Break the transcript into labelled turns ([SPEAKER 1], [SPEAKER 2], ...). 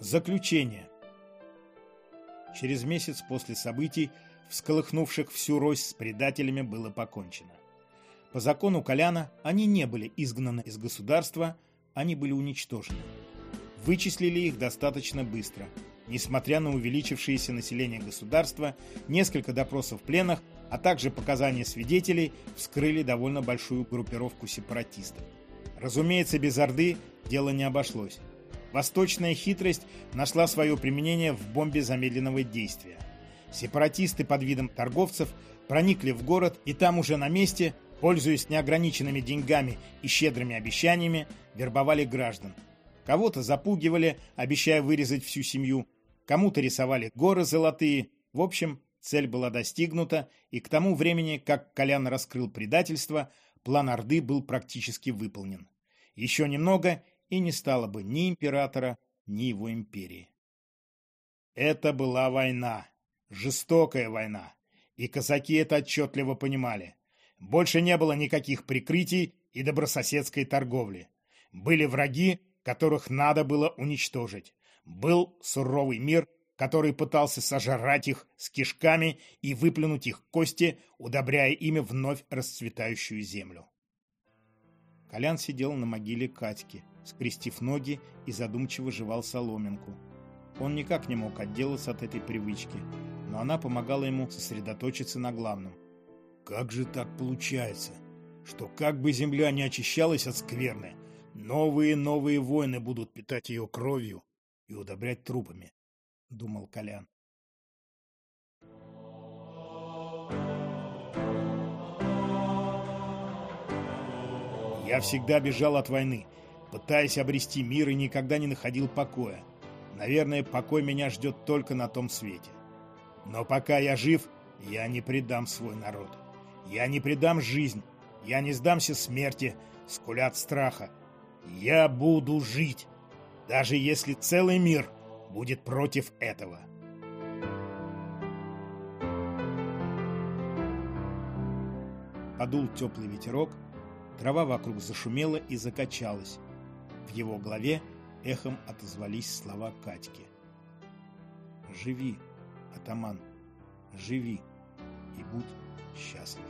[SPEAKER 1] Заключение. Через месяц после событий, всколыхнувших всю Рось с предателями, было покончено. По закону Коляна они не были изгнаны из государства, они были уничтожены. Вычислили их достаточно быстро. Несмотря на увеличившееся население государства, несколько допросов пленных, а также показания свидетелей вскрыли довольно большую группировку сепаратистов. Разумеется, без Орды дело не обошлось. Восточная хитрость нашла свое применение в бомбе замедленного действия. Сепаратисты под видом торговцев проникли в город и там уже на месте, пользуясь неограниченными деньгами и щедрыми обещаниями, вербовали граждан. Кого-то запугивали, обещая вырезать всю семью, кому-то рисовали горы золотые. В общем, цель была достигнута, и к тому времени, как Колян раскрыл предательство, план Орды был практически выполнен. Еще немного, и не стало бы ни императора, ни его империи. Это была война, жестокая война, и казаки это отчетливо понимали. Больше не было никаких прикрытий и добрососедской торговли. Были враги, которых надо было уничтожить. Был суровый мир, который пытался сожрать их с кишками и выплюнуть их кости, удобряя ими вновь расцветающую землю. Колян сидел на могиле Катьки скрестив ноги и задумчиво жевал соломинку. Он никак не мог отделаться от этой привычки, но она помогала ему сосредоточиться на главном. Как же так получается, что как бы земля не очищалась от скверны, новые новые войны будут питать ее кровью и удобрять трупами, думал Колян. Я всегда бежал от войны, пытаясь обрести мир и никогда не находил покоя. Наверное, покой меня ждет только на том свете. Но пока я жив, я не предам свой народ. Я не предам жизнь. Я не сдамся смерти, скулят страха. Я буду жить, даже если целый мир будет против этого. Подул теплый ветерок, трава вокруг зашумела и закачалась. В его голове эхом отозвались слова Катьки. «Живи, атаман, живи и будь счастлив».